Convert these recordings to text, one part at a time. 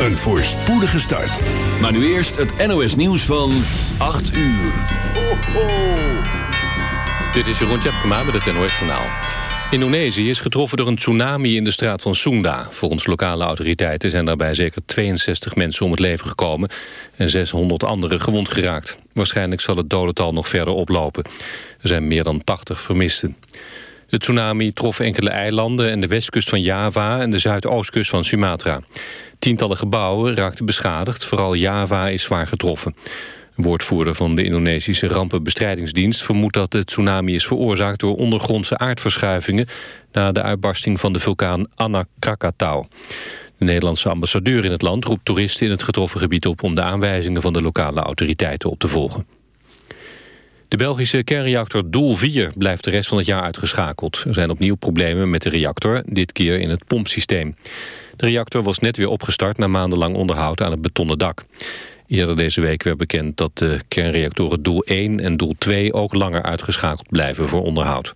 Een voorspoedige start. Maar nu eerst het NOS nieuws van 8 uur. Ho, ho. Dit is Jeroen Tjepkema met het NOS Journaal. Indonesië is getroffen door een tsunami in de straat van Sunda. Volgens lokale autoriteiten zijn daarbij zeker 62 mensen om het leven gekomen... en 600 anderen gewond geraakt. Waarschijnlijk zal het dodental nog verder oplopen. Er zijn meer dan 80 vermisten. De tsunami trof enkele eilanden en de westkust van Java... en de zuidoostkust van Sumatra. Tientallen gebouwen raakten beschadigd, vooral Java is zwaar getroffen. Een woordvoerder van de Indonesische rampenbestrijdingsdienst... vermoedt dat de tsunami is veroorzaakt door ondergrondse aardverschuivingen... na de uitbarsting van de vulkaan Anak Krakatau. De Nederlandse ambassadeur in het land roept toeristen in het getroffen gebied op... om de aanwijzingen van de lokale autoriteiten op te volgen. De Belgische kernreactor Doel 4 blijft de rest van het jaar uitgeschakeld. Er zijn opnieuw problemen met de reactor, dit keer in het pompsysteem. De reactor was net weer opgestart na maandenlang onderhoud aan het betonnen dak. Eerder deze week werd bekend dat de kernreactoren Doel 1 en Doel 2 ook langer uitgeschakeld blijven voor onderhoud.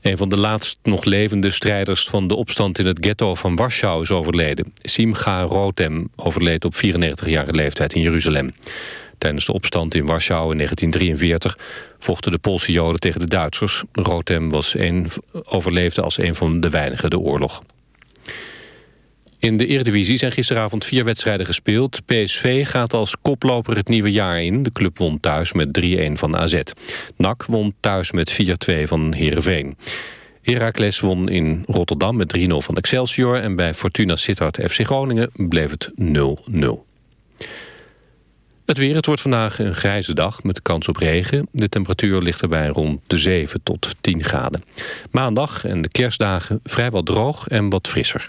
Een van de laatst nog levende strijders van de opstand in het ghetto van Warschau is overleden. Simcha Rotem overleed op 94-jarige leeftijd in Jeruzalem. Tijdens de opstand in Warschau in 1943 vochten de Poolse Joden tegen de Duitsers. Rotem was een, overleefde als een van de weinigen de oorlog. In de Eredivisie zijn gisteravond vier wedstrijden gespeeld. PSV gaat als koploper het nieuwe jaar in. De club won thuis met 3-1 van AZ. NAC won thuis met 4-2 van Heerenveen. Heracles won in Rotterdam met 3-0 van Excelsior... en bij Fortuna Sittard FC Groningen bleef het 0-0. Het weer, het wordt vandaag een grijze dag met kans op regen. De temperatuur ligt erbij rond de 7 tot 10 graden. Maandag en de kerstdagen vrijwel droog en wat frisser.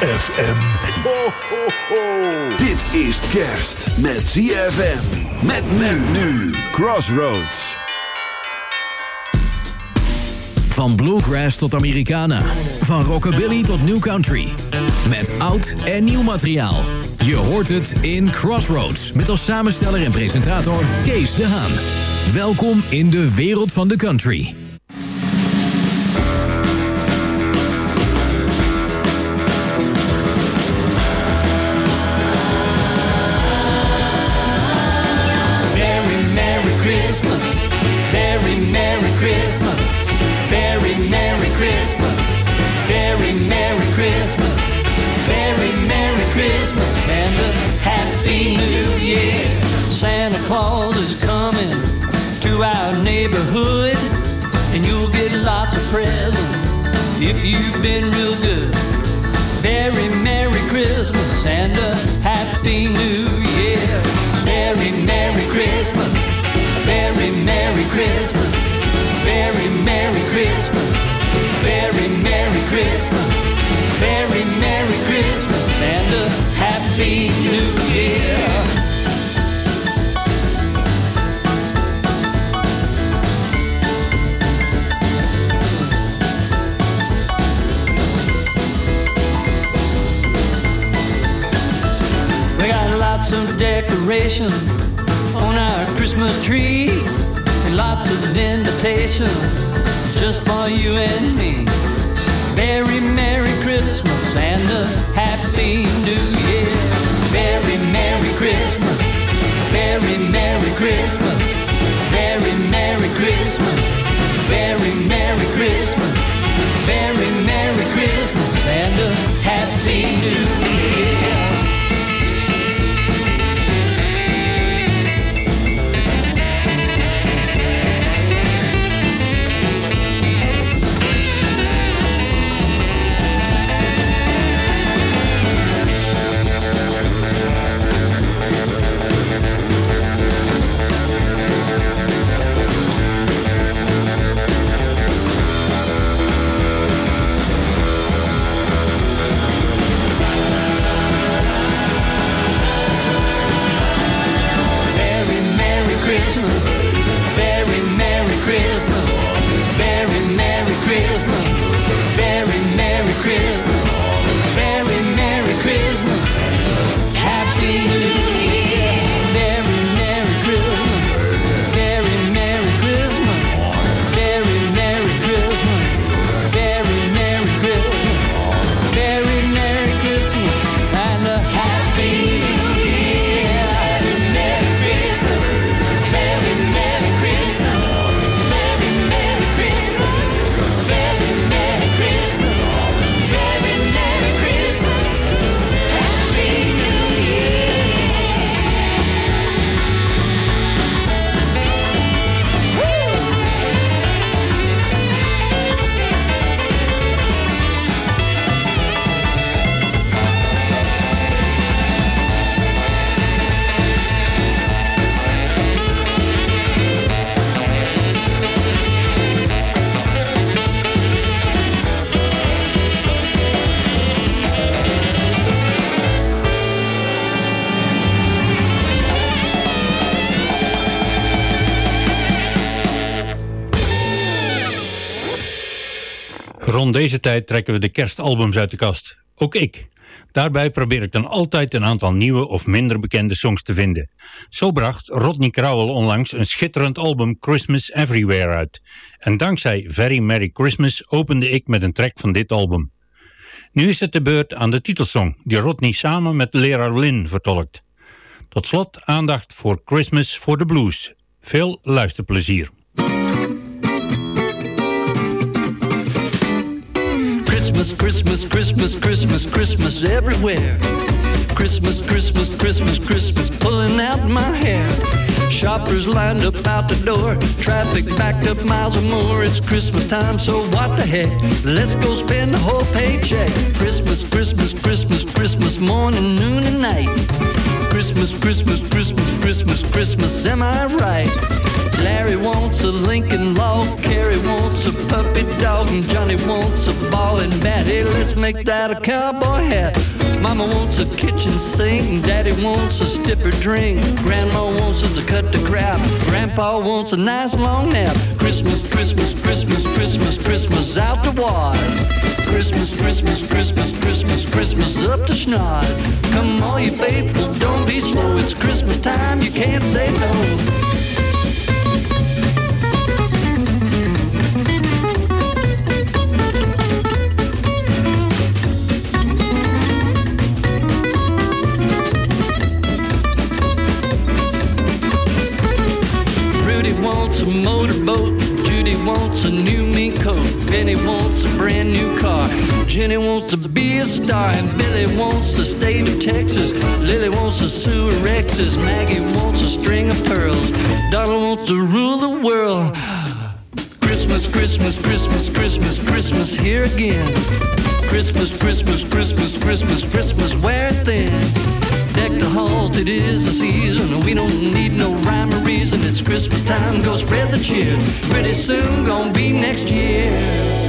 ZFM. Ho, ho, ho. Dit is kerst met ZFM. Met men nu. Crossroads. Van bluegrass tot Americana. Van rockabilly tot new country. Met oud en nieuw materiaal. Je hoort het in Crossroads. Met als samensteller en presentator Kees de Haan. Welkom in de wereld van de country. Christmas. Very Merry Christmas. Very Merry Christmas. Very Merry Christmas and a Happy New Year. Santa Claus is coming to our neighborhood and you'll get lots of presents if you've been real good. Very Merry Christmas and a ocean deze tijd trekken we de kerstalbums uit de kast. Ook ik. Daarbij probeer ik dan altijd een aantal nieuwe of minder bekende songs te vinden. Zo bracht Rodney Crowell onlangs een schitterend album Christmas Everywhere uit. En dankzij Very Merry Christmas opende ik met een track van dit album. Nu is het de beurt aan de titelsong, die Rodney samen met leraar Lynn vertolkt. Tot slot aandacht voor Christmas for the Blues. Veel luisterplezier. Christmas, Christmas, Christmas, Christmas, Christmas everywhere. Christmas, Christmas, Christmas, Christmas, pulling out my hair. Shoppers lined up out the door, traffic backed up miles or more. It's Christmas time, so what the heck? Let's go spend the whole paycheck. Christmas, Christmas, Christmas, Christmas, morning, noon, and night. Christmas, Christmas, Christmas, Christmas, Christmas, am I right? Larry wants a Lincoln log, Carrie wants a puppy dog, and Johnny wants a ball and bat. Hey, let's make that a cowboy hat. Mama wants a kitchen sink, and Daddy wants a stiffer drink. Grandma wants us to cut the crap. Grandpa wants a nice long nap. Christmas, Christmas, Christmas, Christmas, Christmas out the wise. Christmas, Christmas, Christmas, Christmas, Christmas up to schnoz. Come all you faithful, don't be slow. It's Christmas time, you can't say no. Jenny wants to be a star, and Billy wants the state of Texas. Lily wants a sewer Rexes. Maggie wants a string of pearls. Donald wants to rule the world. Christmas, Christmas, Christmas, Christmas, Christmas, here again. Christmas, Christmas, Christmas, Christmas, Christmas, wear it thin. Deck the halls, it is a season. And we don't need no rhyme or reason. It's Christmas time, go spread the cheer. Pretty soon, gonna be next year.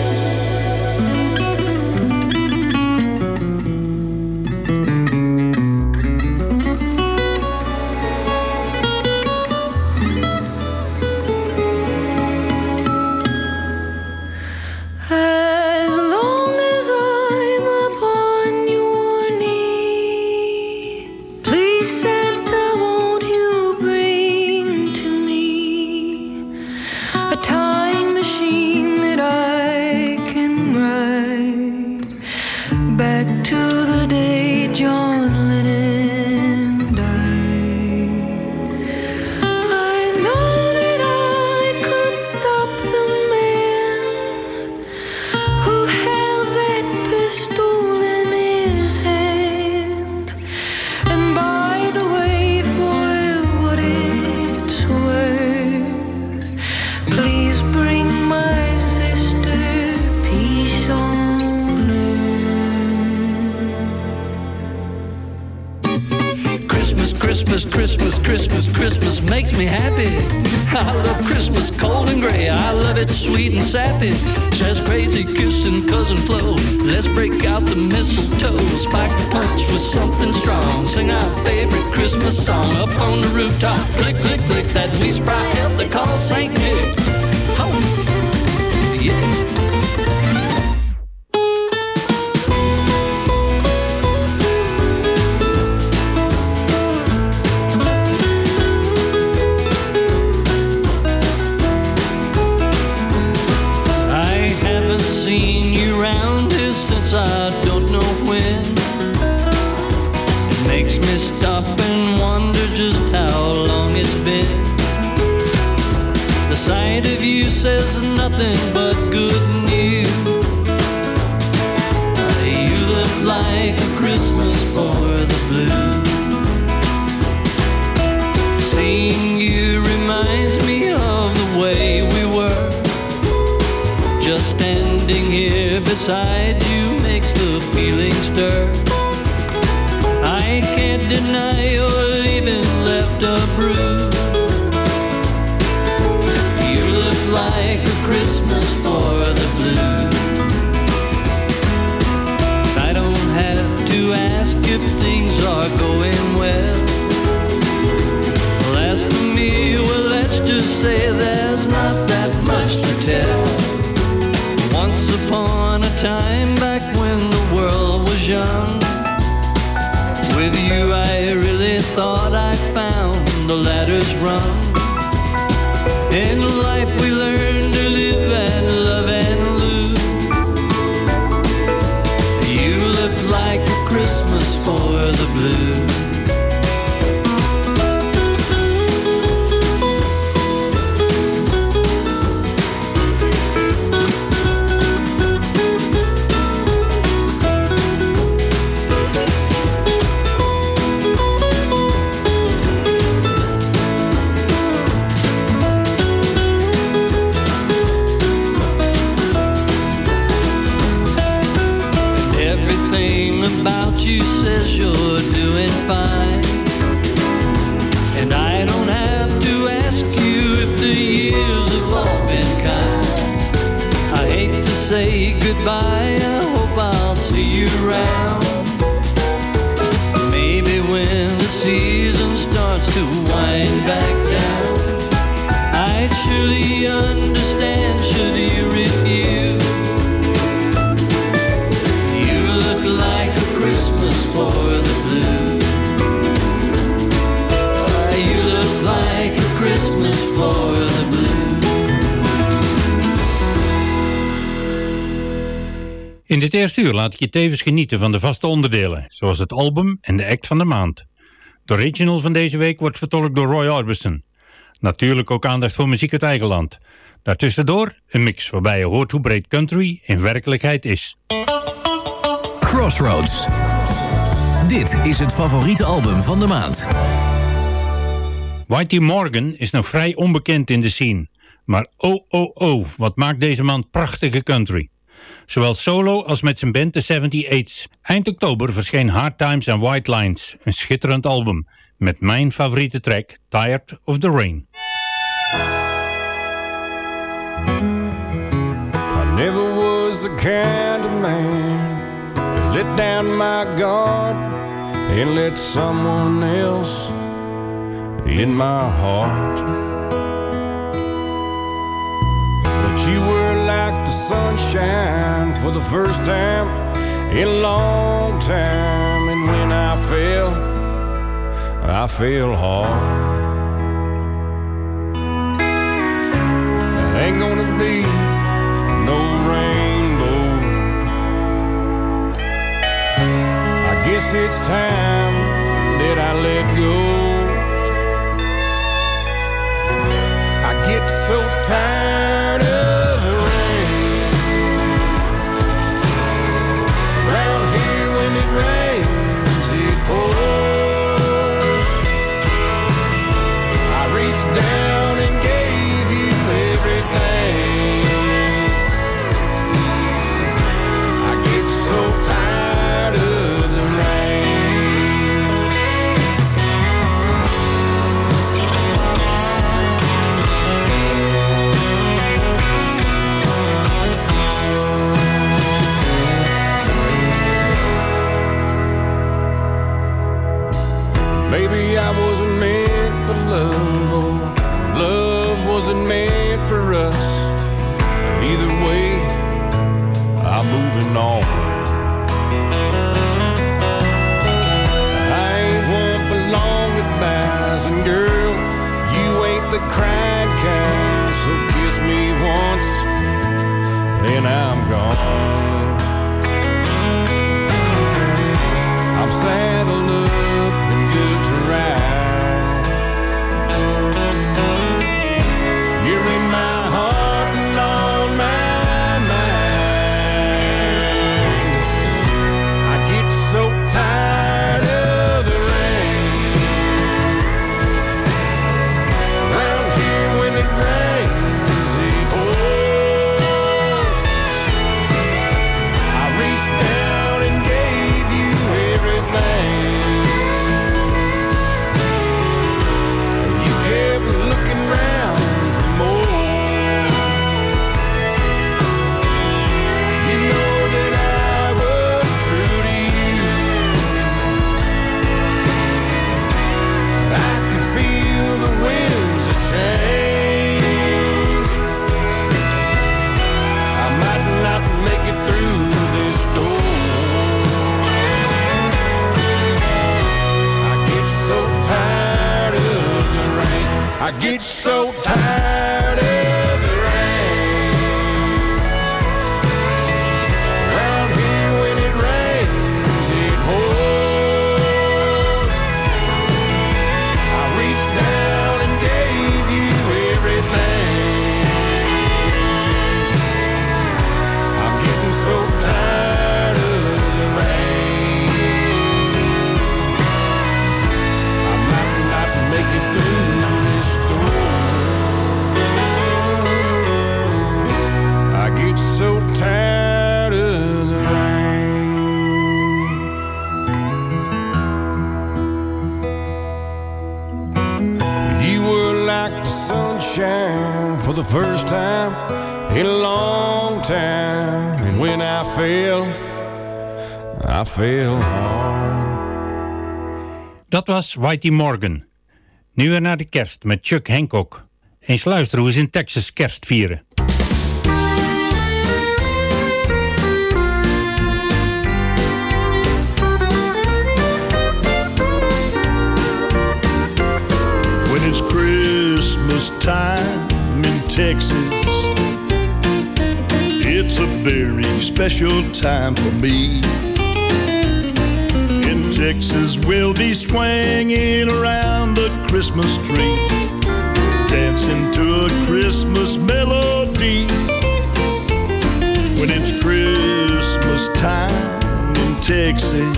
上 Christmas laat ik je tevens genieten van de vaste onderdelen, zoals het album en de act van de maand. De original van deze week wordt vertolkt door Roy Orbison. Natuurlijk ook aandacht voor muziek uit eigen land. Daartussendoor een mix waarbij je hoort hoe breed country in werkelijkheid is. Crossroads. Dit is het favoriete album van de maand. Whitey Morgan is nog vrij onbekend in de scene. Maar oh oh oh, wat maakt deze man prachtige country. Zowel solo als met zijn band The 78's. Eind oktober verscheen Hard Times and White Lines, een schitterend album. Met mijn favoriete track, Tired of the Rain. I never was the kind of man to let down my guard and let someone else in my heart. But you were like the sunshine for the first time in a long time, and when I fell, I fell hard. Ain't gonna be no rainbow. I guess it's time that I let go. I get so tired Whitey Morgan. Nu weer naar de kerst met Chuck Hancock. Eens luisteren hoe ze in Texas kerst vieren. When it's Christmas time in Texas, it's a very special time for me. Texas, we'll be swinging around the Christmas tree. dancing to a Christmas melody. When it's Christmas time in Texas,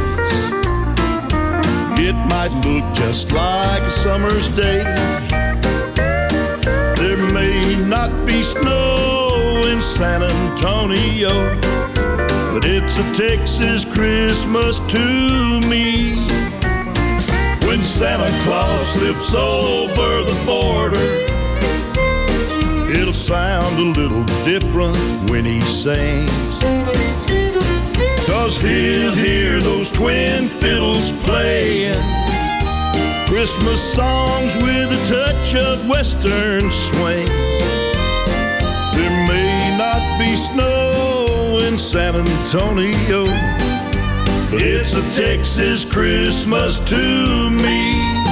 it might look just like a summer's day. There may not be snow in San Antonio, but it's a Texas Christmas to me. When Santa Claus slips over the border, it'll sound a little different when he sings. Cause he'll hear those twin fiddles playing Christmas songs with a touch of western swing. There may not be snow San Antonio, it's a Texas Christmas to me.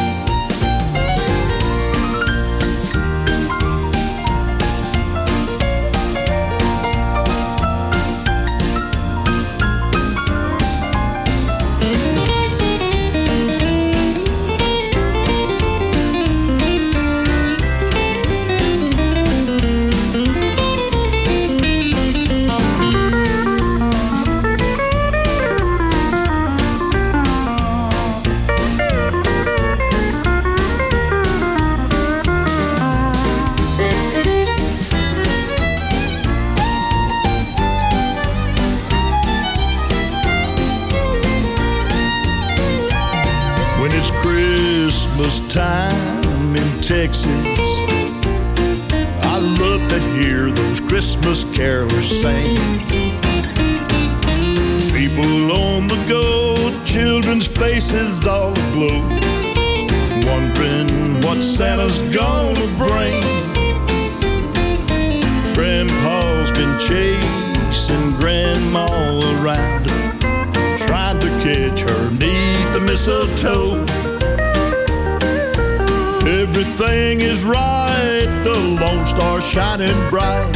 Shining bright.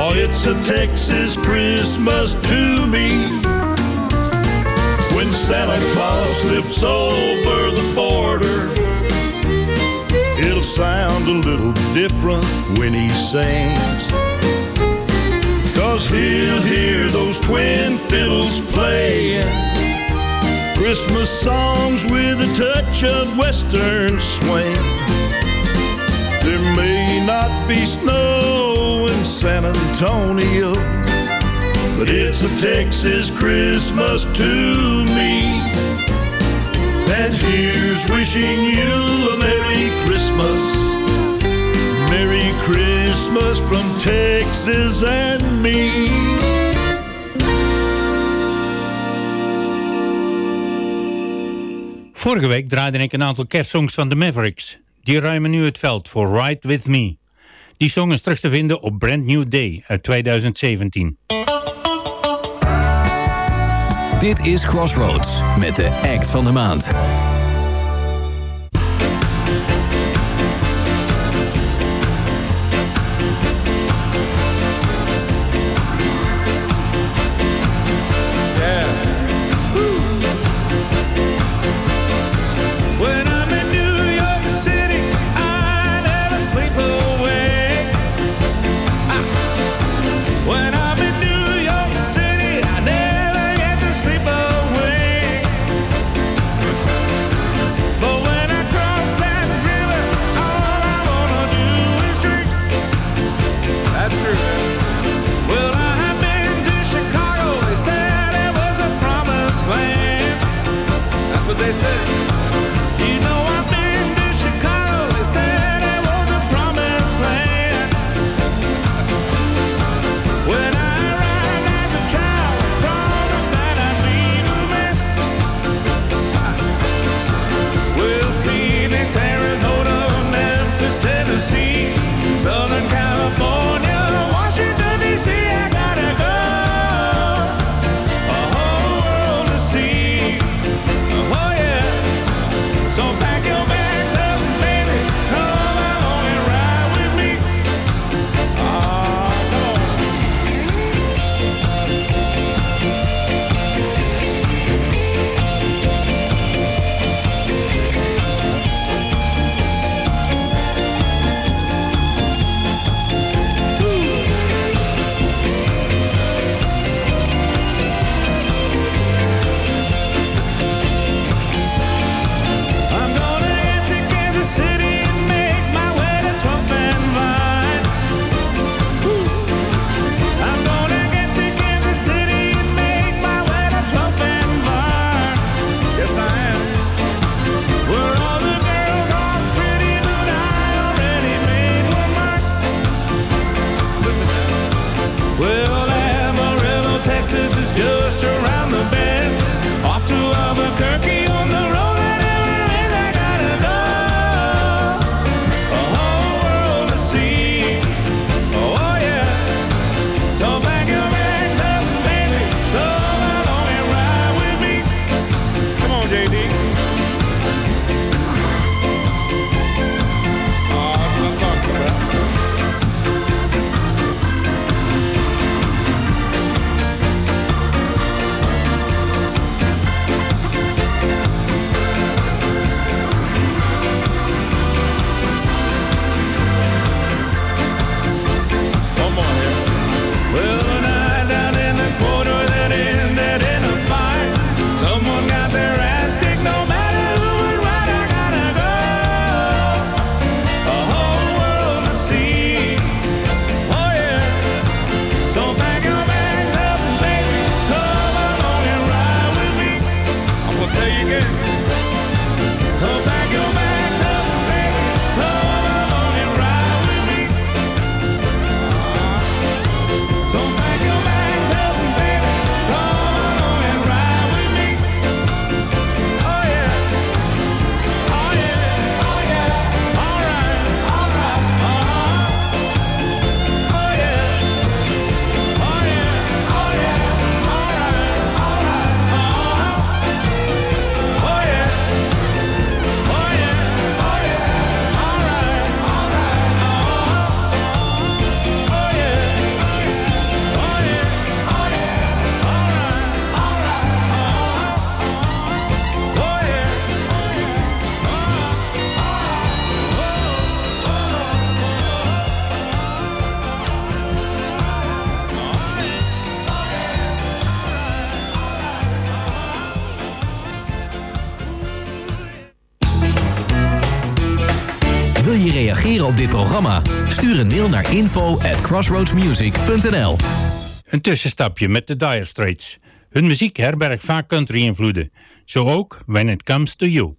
Oh, it's a Texas Christmas to me. When Santa Claus slips over the border, it'll sound a little different when he sings. Cause he'll hear those twin fiddles playing Christmas songs with a touch of western swing. There may not be snow in San Antonio, but it's a Texas Christmas to me. And here's wishing you a Merry Christmas. Merry Christmas from Texas and me. Vorige week draaide ik een aantal kerstsongs van de Mavericks. Die ruimen nu het veld voor Ride With Me. Die song is terug te vinden op Brand New Day uit 2017. Dit is Crossroads met de act van de maand. Een mail naar info crossroadsmusic.nl Een tussenstapje met de Dire Straits. Hun muziek herbergt vaak country-invloeden. Zo ook When It Comes To You.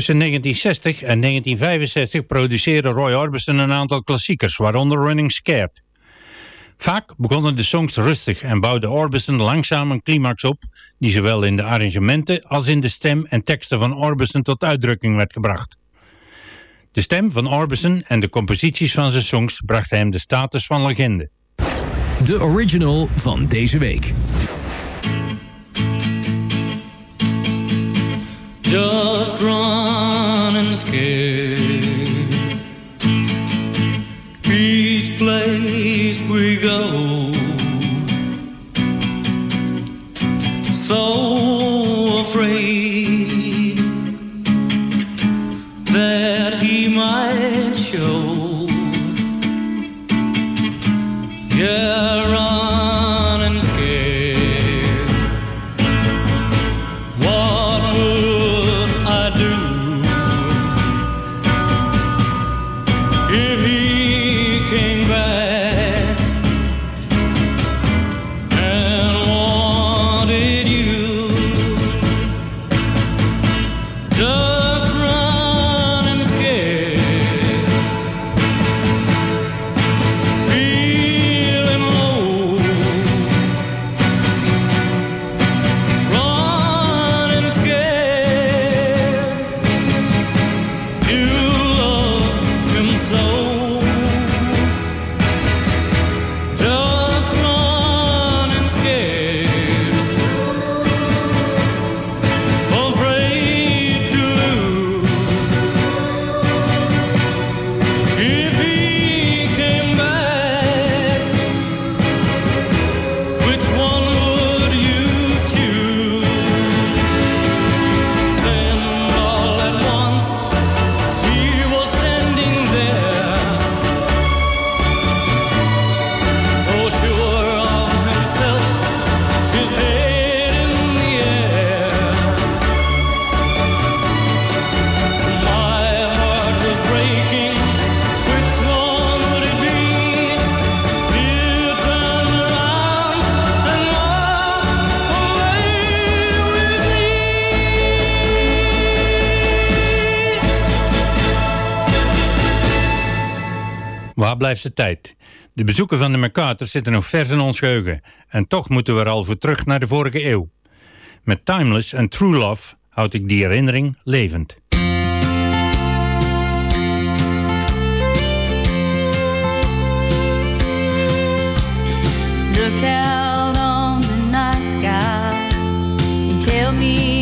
Tussen 1960 en 1965 produceerde Roy Orbison een aantal klassiekers, waaronder Running Scared. Vaak begonnen de songs rustig en bouwde Orbison langzaam een climax op die zowel in de arrangementen als in de stem en teksten van Orbison tot uitdrukking werd gebracht. De stem van Orbison en de composities van zijn songs brachten hem de status van legende. De original van deze week. Just running scared. Each place we go, Tijd? De bezoeken van de McCarters zitten nog vers in ons geheugen. En toch moeten we er al voor terug naar de vorige eeuw. Met Timeless en True Love houd ik die herinnering levend. Look out on the night sky tell me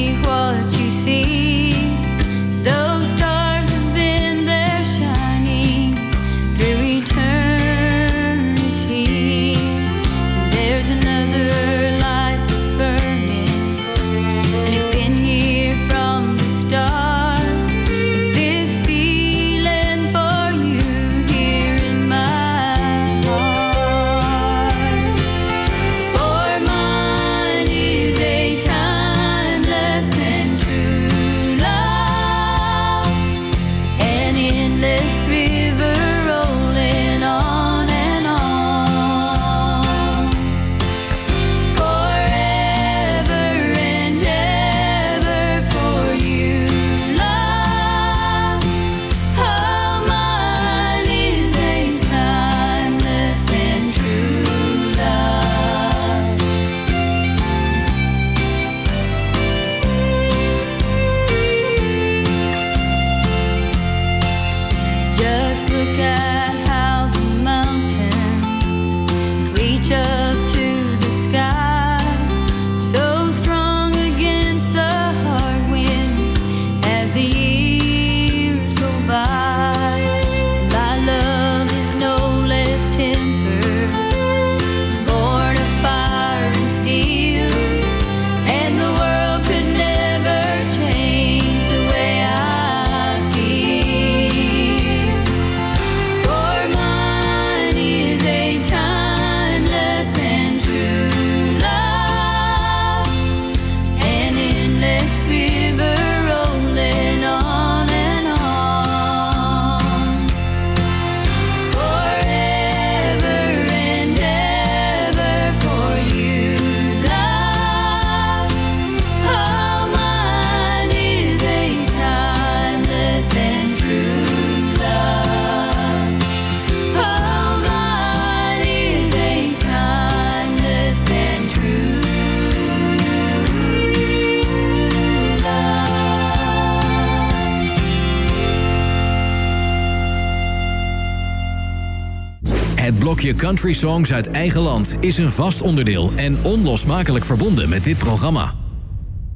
Country Songs uit eigen land is een vast onderdeel en onlosmakelijk verbonden met dit programma.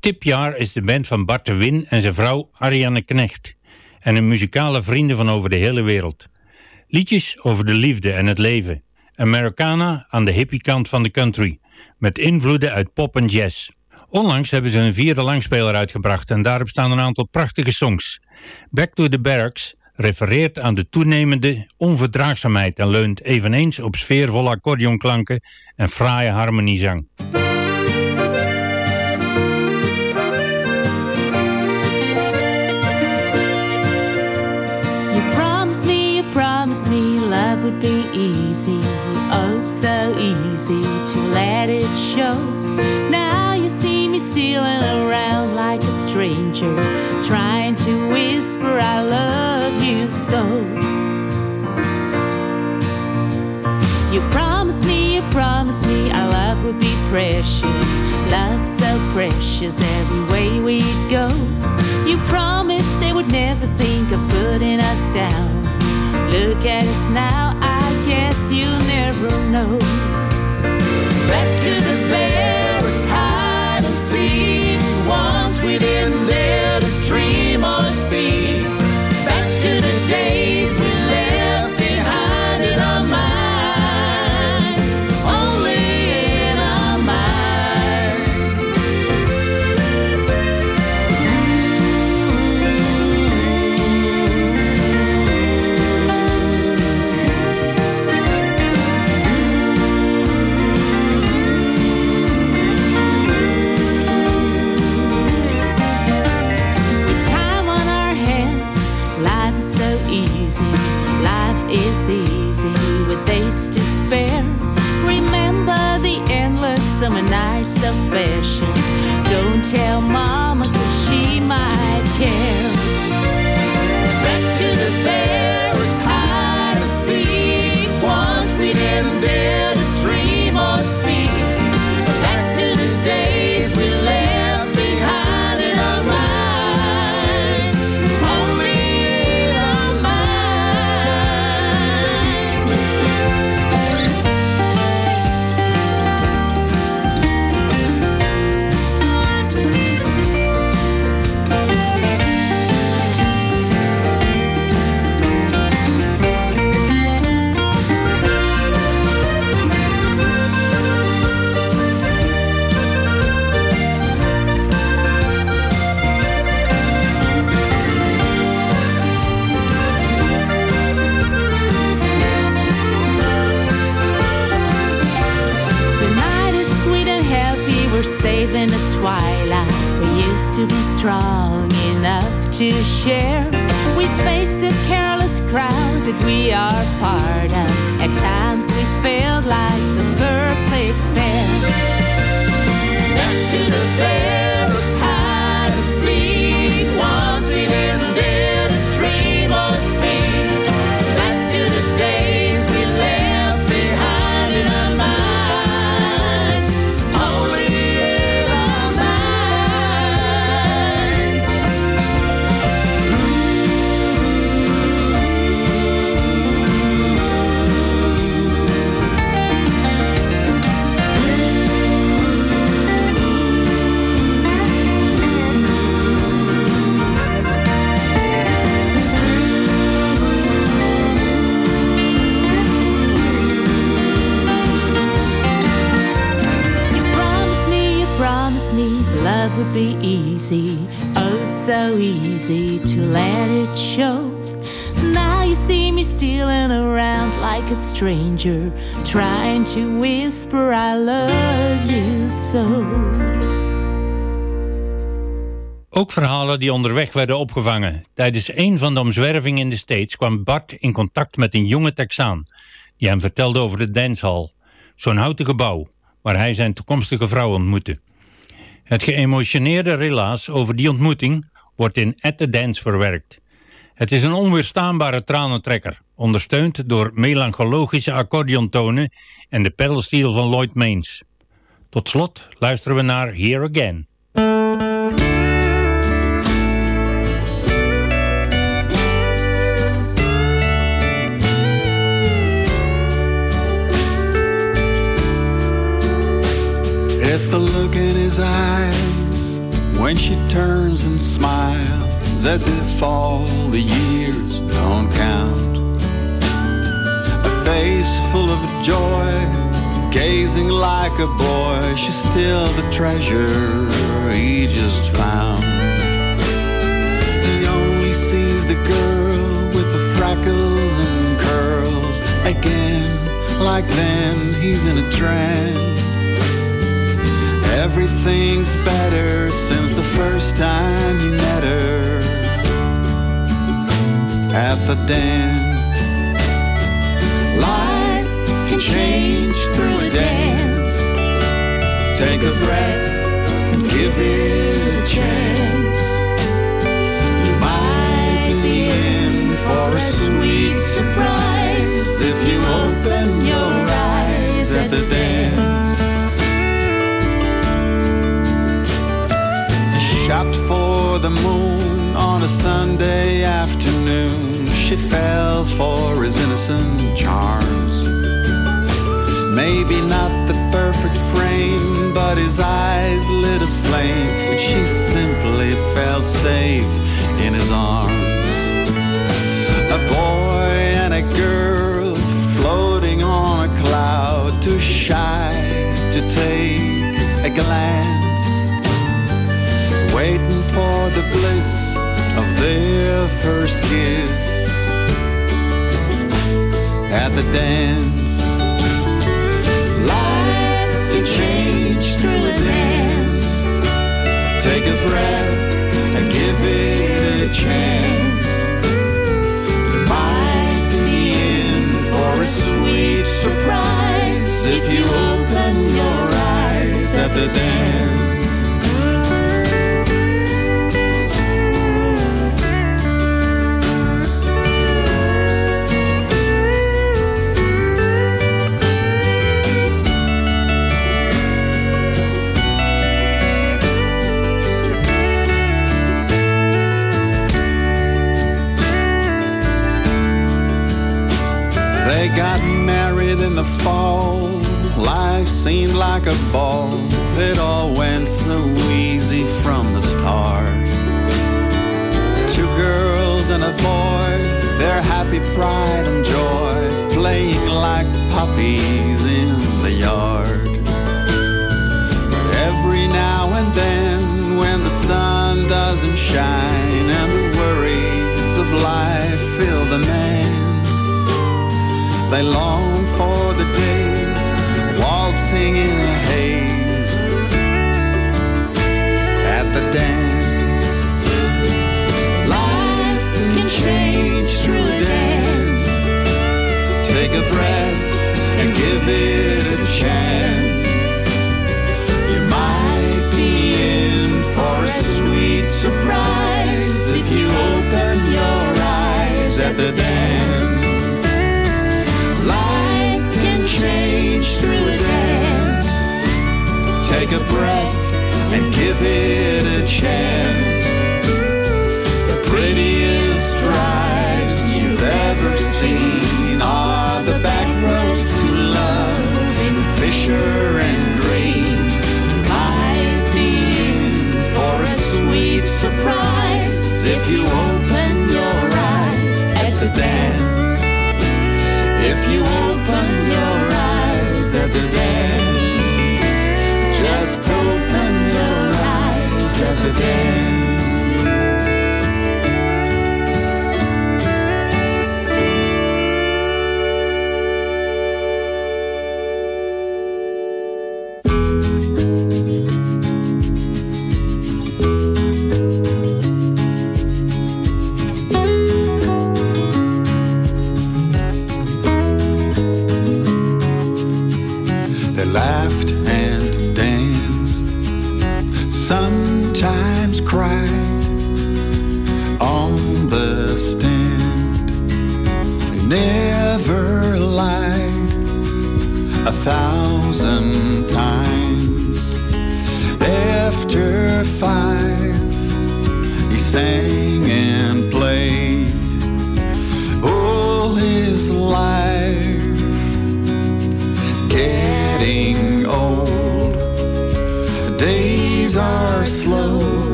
Tipjaar is de band van Bart de Win en zijn vrouw Ariane Knecht. En hun muzikale vrienden van over de hele wereld. Liedjes over de liefde en het leven. Americana aan de hippie kant van de country. Met invloeden uit pop en jazz. Onlangs hebben ze hun vierde langspeler uitgebracht en daarop staan een aantal prachtige songs. Back to the Barracks refereert aan de toenemende onverdraagzaamheid en leunt eveneens op sfeervolle accordeonklanken en fraaie harmoniezang. You promised me, you promised me love would be easy. Oh, so easy to let it show. Now you see me stealing around like a stranger, trying to whisper, I love you so. You promised me, you promised me our love would be precious. Love so precious every way we go. You promised they would never think of putting us down. Look at us now, I guess you'll never know. Back to the barracks, we are part of. At times we felt like stranger, trying to whisper, I love you so. Ook verhalen die onderweg werden opgevangen. Tijdens een van de omzwervingen in de States kwam Bart in contact met een jonge Texaan. Die hem vertelde over de dancehall. Zo'n houten gebouw, waar hij zijn toekomstige vrouw ontmoette. Het geëmotioneerde relaas over die ontmoeting wordt in At the Dance verwerkt. Het is een onweerstaanbare tranentrekker, ondersteund door melancholische accordeontonen en de pedalstil van Lloyd Mains. Tot slot luisteren we naar Here Again. It's the look in his eyes when she turns and smiles as if all the years don't count. Face full of joy, gazing like a boy. She's still the treasure he just found. He only sees the girl with the freckles and curls. Again, like then, he's in a trance. Everything's better since the first time he met her at the dance. Can change through a dance. Take a breath and give it a chance. You might be in for a sweet surprise if you open your eyes at the dance. Shot for the moon on a Sunday afternoon. She fell for his innocent charms. Maybe not the perfect frame, but his eyes lit a flame, and she simply felt safe in his arms. A boy and a girl floating on a cloud, too shy to take a glance waiting for the bliss of their first kiss at the dance. Change through a dance. Take a breath and give it a chance.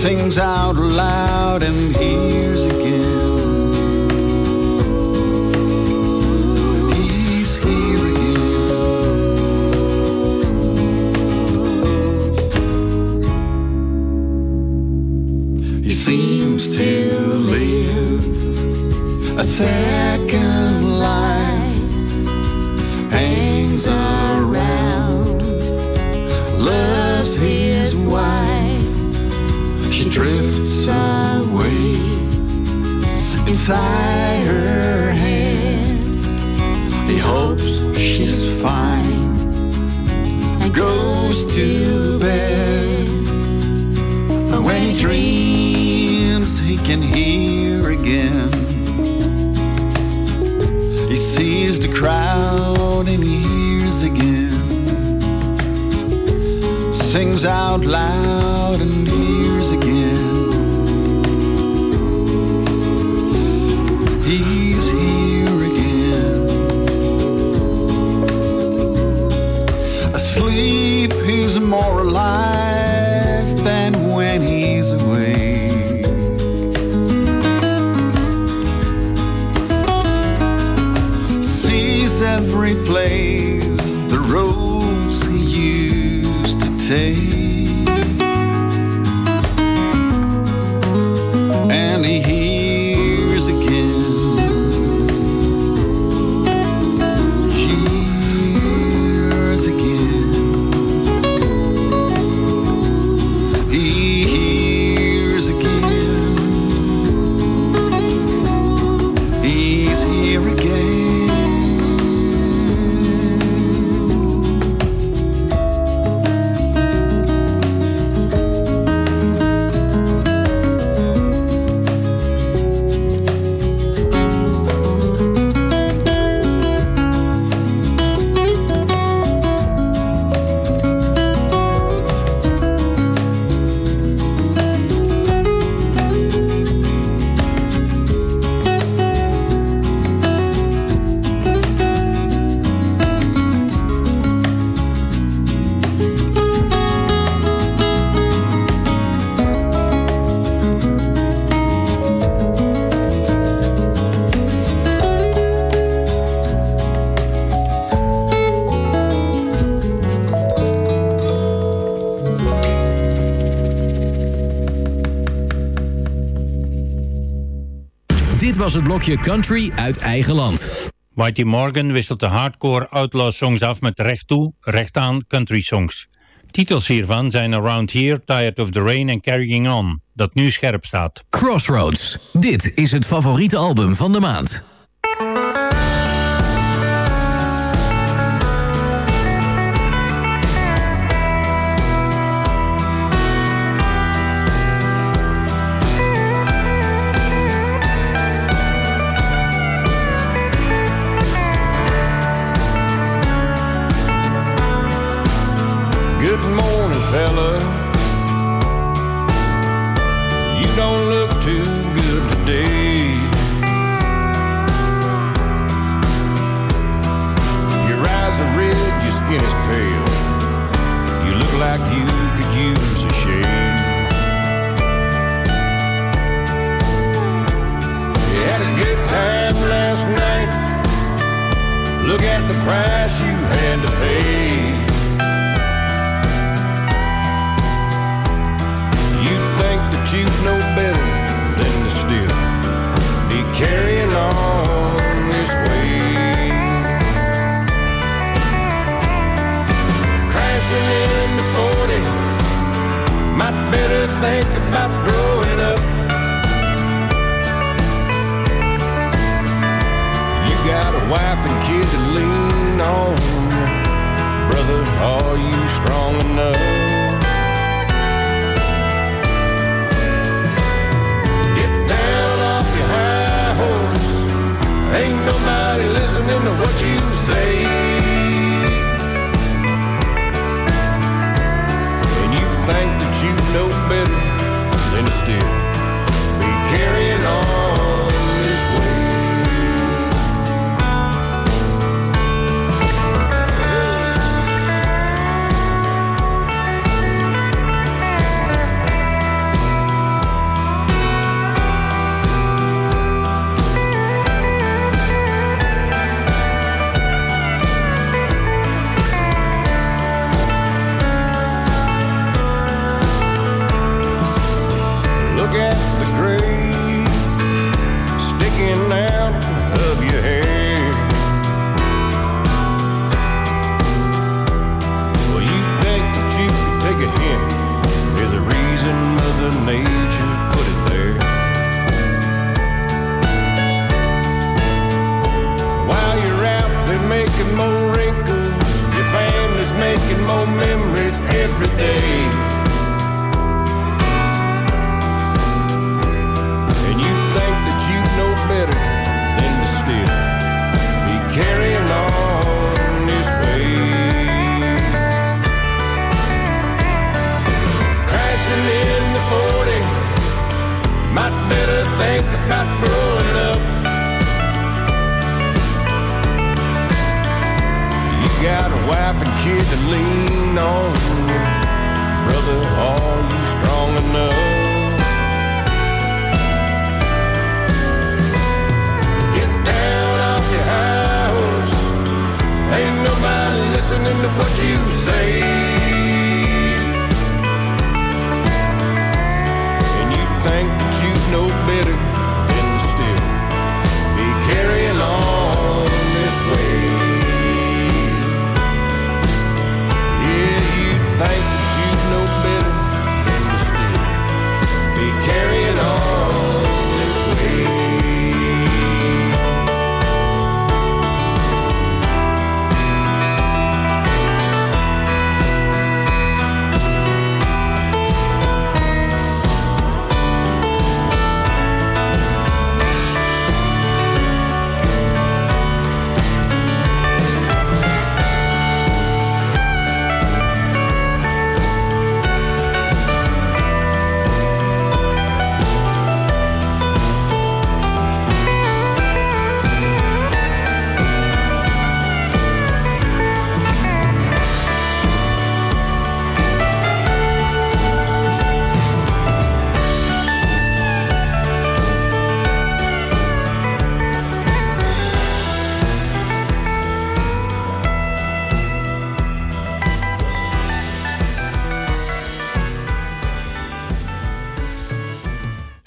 Sings out loud and hears again. He's here again. He seems to live a second inside her head. He hopes she's fine and goes to bed. But when he dreams, he can hear again. He sees the crowd and he hears again. Sings out loud was het blokje country uit eigen land. Whitey Morgan wisselt de hardcore outlaw songs af met recht toe, recht aan country songs. Titels hiervan zijn Around Here, Tired of the Rain en Carrying On, dat nu scherp staat. Crossroads. Dit is het favoriete album van de maand. Are you strong enough? Get down off your high horse. Ain't nobody listening to what you say. And you think that you know better than to still making more wrinkles, your family's making more memories every day.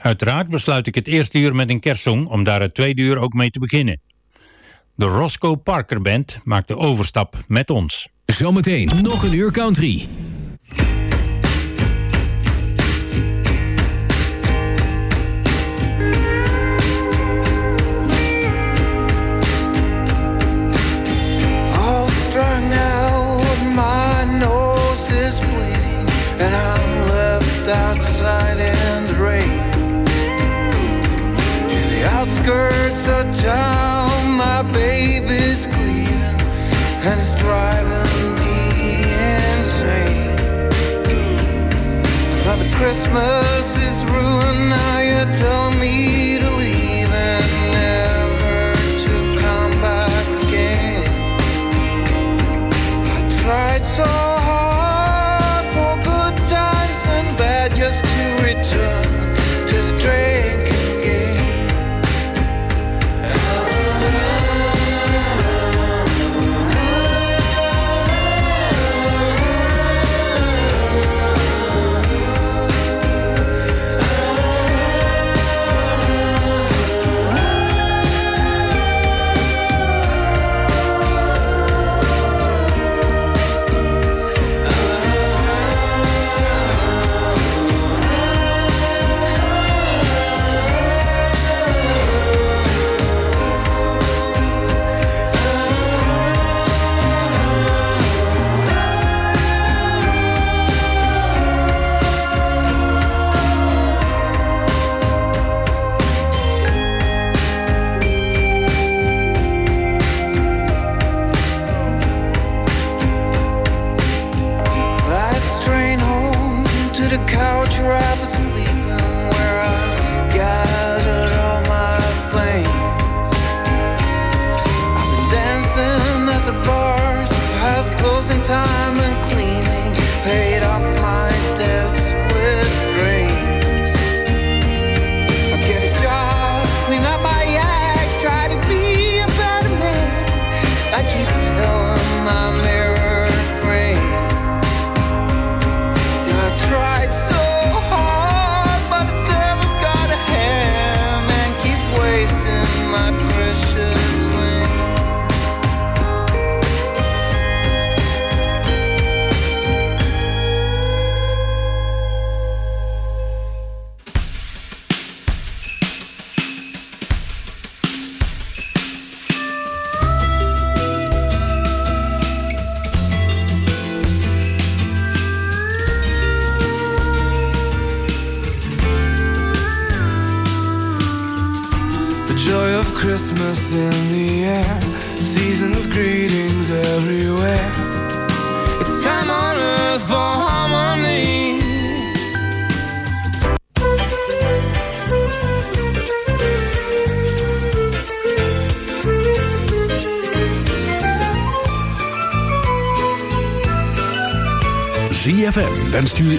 Uiteraard besluit ik het eerste uur met een kerstsong om daar het tweede uur ook mee te beginnen. De Roscoe Parker Band maakt de overstap met ons. Zometeen nog een uur country. Out, the outskirts of town, my baby's cleaning, and it's driving me insane. Another Christmas is ruined, now you tell me